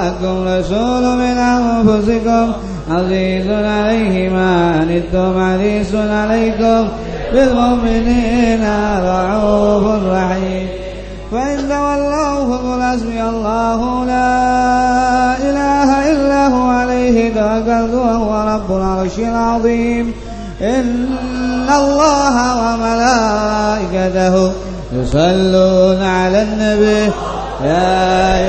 جاءكم رسول من أنفسكم. عزيز عليه ما عنتم حريص عليكم. بالمؤمنين رعوف رحيم. فإن تولوا فقل حسبي الله لا إله إلا هو عليه توكلت وهو رب العرش العظيم. إن الله وملائكته يصلون على النبي. يا